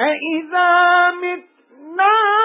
أَإِذَا مِتْنَا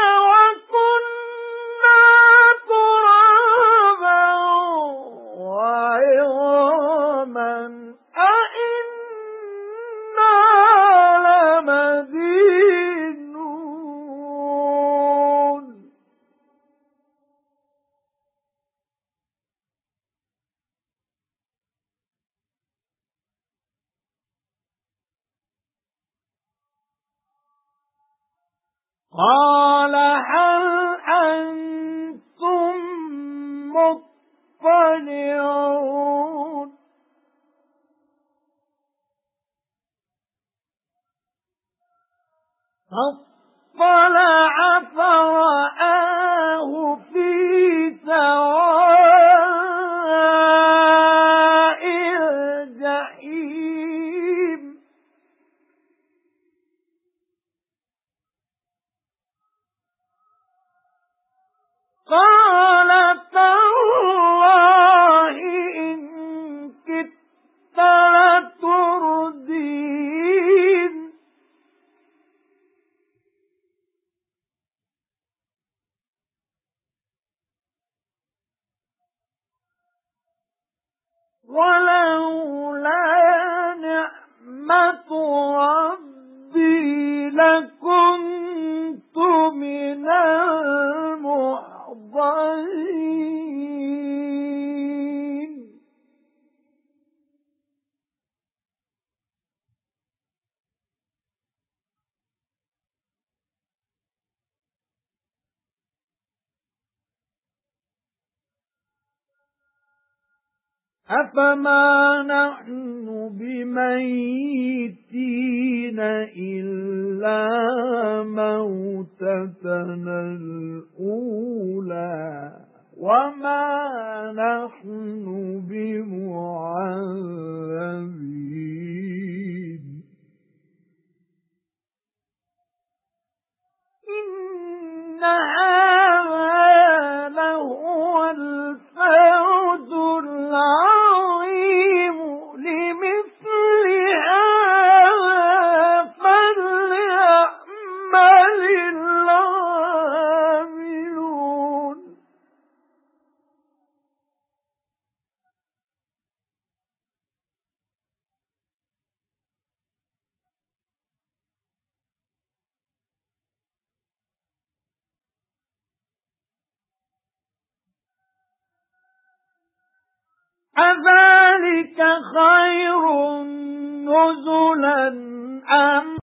قَالَ هَلْ أَنْتُمْ مُطَّلِعُونَ؟ فَاطَّلَعَ فَرَآهُ فِي سَوَاءِ الْجَحِيمِ. قَالَ تَاللَّهِ إِن كِدتَّ وَلَوْلَا نِعْمَةُ رَبِّي أَفَمَا نَحْنُ بِمَيِّتِينَ إِلَّا مَوْتَتَنَا الْأُولَى وَمَا نَحْنُ بِمُعَذَّبِينَ. إِنَّ هَذَا لَهُوَ الْفَوْزُ الْعَظِيمُ لِمِثْلِ هَذَا فَلْيَعْمَلِ أَذَلِكَ خَيْرٌ نُزُلًا أَمْ